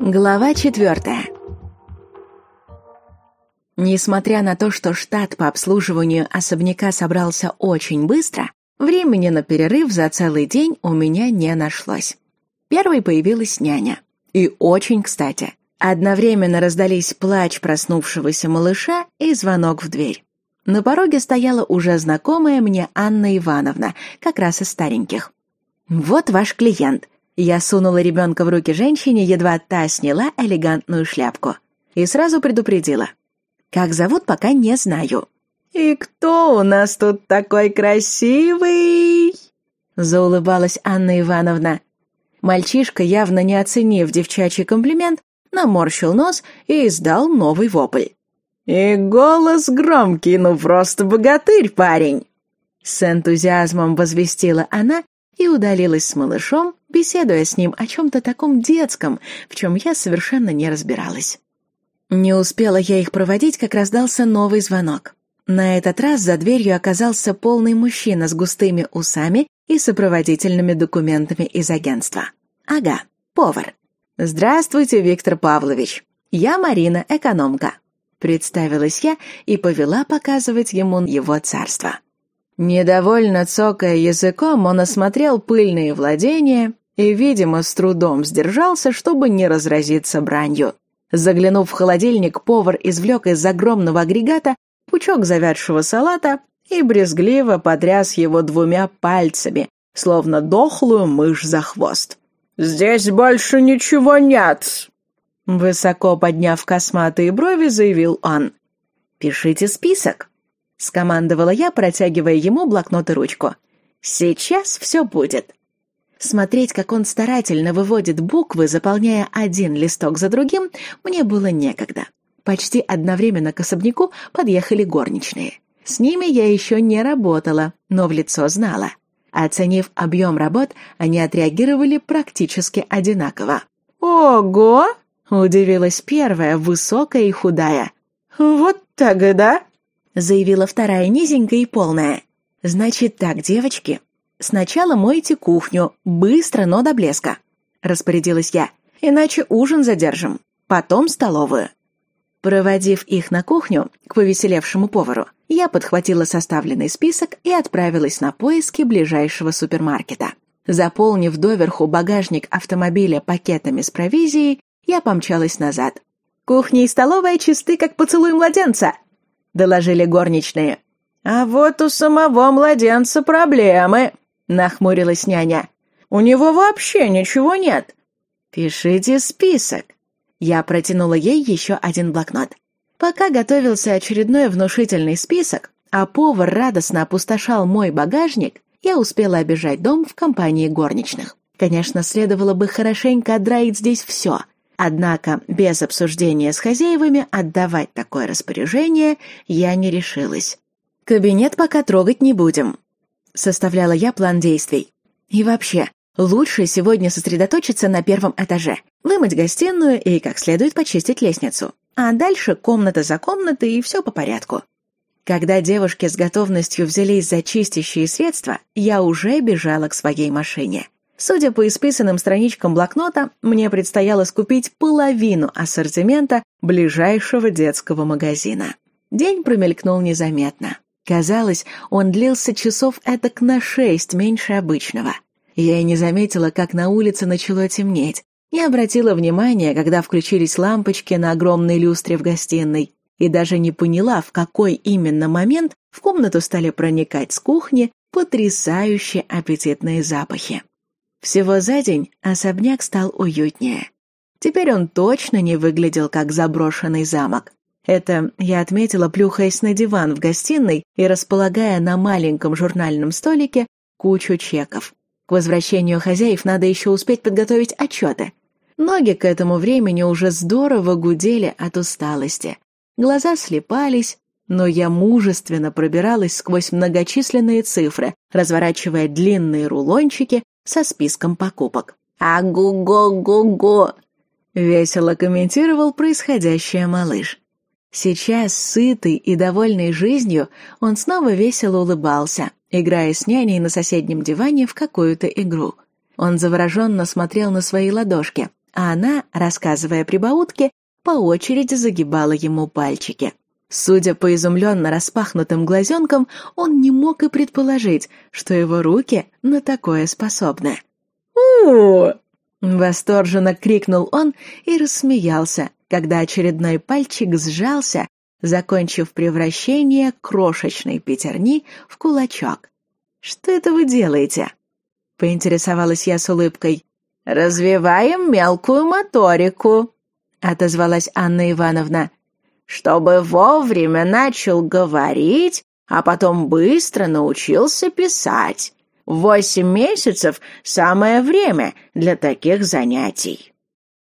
Глава четвертая. Несмотря на то, что штат по обслуживанию особняка собрался очень быстро, времени на перерыв за целый день у меня не нашлось. Первой появилась няня. И очень кстати. Одновременно раздались плач проснувшегося малыша и звонок в дверь. На пороге стояла уже знакомая мне Анна Ивановна, как раз из стареньких. «Вот ваш клиент», я сунула ребенка в руки женщине, едва та сняла элегантную шляпку. И сразу предупредила. «Как зовут, пока не знаю». «И кто у нас тут такой красивый?» Заулыбалась Анна Ивановна. Мальчишка, явно не оценив девчачий комплимент, наморщил нос и издал новый вопль. «И голос громкий, ну просто богатырь, парень!» С энтузиазмом возвестила она и удалилась с малышом, беседуя с ним о чем-то таком детском, в чем я совершенно не разбиралась. Не успела я их проводить, как раздался новый звонок. На этот раз за дверью оказался полный мужчина с густыми усами и сопроводительными документами из агентства. Ага, повар. «Здравствуйте, Виктор Павлович. Я Марина, экономка», — представилась я и повела показывать ему его царство. Недовольно цокая языком, он осмотрел пыльные владения и, видимо, с трудом сдержался, чтобы не разразиться бранью. Заглянув в холодильник, повар извлек из огромного агрегата пучок завядшего салата и брезгливо потряс его двумя пальцами, словно дохлую мышь за хвост. «Здесь больше ничего нет!» Высоко подняв косматые брови, заявил он. «Пишите список», — скомандовала я, протягивая ему блокнот и ручку. «Сейчас все будет». Смотреть, как он старательно выводит буквы, заполняя один листок за другим, мне было некогда. Почти одновременно к особняку подъехали горничные. С ними я еще не работала, но в лицо знала. Оценив объем работ, они отреагировали практически одинаково. «Ого!» — удивилась первая, высокая и худая. «Вот тогда заявила вторая низенькая и полная. «Значит так, девочки, сначала мойте кухню, быстро, но до блеска», — распорядилась я, «иначе ужин задержим, потом столовую». Проводив их на кухню к повеселевшему повару, я подхватила составленный список и отправилась на поиски ближайшего супермаркета. Заполнив доверху багажник автомобиля пакетами с провизией, я помчалась назад. «Кухня и столовая чисты, как поцелуй младенца!» — доложили горничные. «А вот у самого младенца проблемы», — нахмурилась няня. «У него вообще ничего нет». «Пишите список». Я протянула ей еще один блокнот. Пока готовился очередной внушительный список, а повар радостно опустошал мой багажник, я успела обижать дом в компании горничных. Конечно, следовало бы хорошенько отдраить здесь все, Однако без обсуждения с хозяевами отдавать такое распоряжение я не решилась. «Кабинет пока трогать не будем», — составляла я план действий. «И вообще, лучше сегодня сосредоточиться на первом этаже, вымыть гостиную и как следует почистить лестницу. А дальше комната за комнатой и все по порядку». Когда девушки с готовностью взялись за чистящие средства, я уже бежала к своей машине. Судя по исписанным страничкам блокнота, мне предстояло скупить половину ассортимента ближайшего детского магазина. День промелькнул незаметно. Казалось, он длился часов этак на шесть меньше обычного. Я и не заметила, как на улице начало темнеть, не обратила внимания, когда включились лампочки на огромной люстре в гостиной, и даже не поняла, в какой именно момент в комнату стали проникать с кухни потрясающие аппетитные запахи. Всего за день особняк стал уютнее. Теперь он точно не выглядел как заброшенный замок. Это я отметила, плюхаясь на диван в гостиной и располагая на маленьком журнальном столике кучу чеков. К возвращению хозяев надо еще успеть подготовить отчеты. Ноги к этому времени уже здорово гудели от усталости. Глаза слепались, но я мужественно пробиралась сквозь многочисленные цифры, разворачивая длинные рулончики со списком покупок. «А-гу-го-гу-го!» — весело комментировал происходящее малыш. Сейчас, сытый и довольный жизнью, он снова весело улыбался, играя с няней на соседнем диване в какую-то игру. Он завороженно смотрел на свои ладошки, а она, рассказывая прибаутки, по очереди загибала ему пальчики. Судя по изумленно распахнутым глазенкам, он не мог и предположить, что его руки на такое способны. у Восторженно крикнул он и рассмеялся, когда очередной пальчик сжался, закончив превращение крошечной пятерни в кулачок. «Что это вы делаете?» — поинтересовалась я с улыбкой. «Развиваем мелкую моторику», — отозвалась Анна Ивановна чтобы вовремя начал говорить, а потом быстро научился писать. Восемь месяцев — самое время для таких занятий.